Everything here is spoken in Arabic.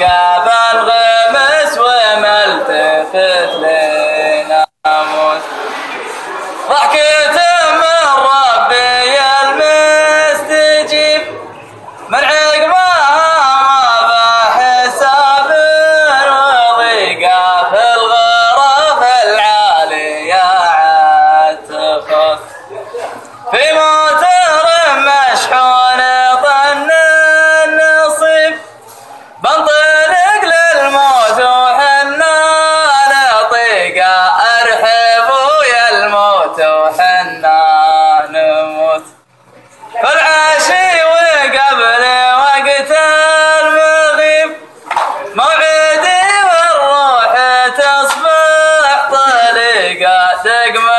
وقاف الغمس وما التفت لنا موس ضحكة من ربي المستجيب. من عقبها ما بحساب وضيقة في الغرف العالية عاد في موت Chega,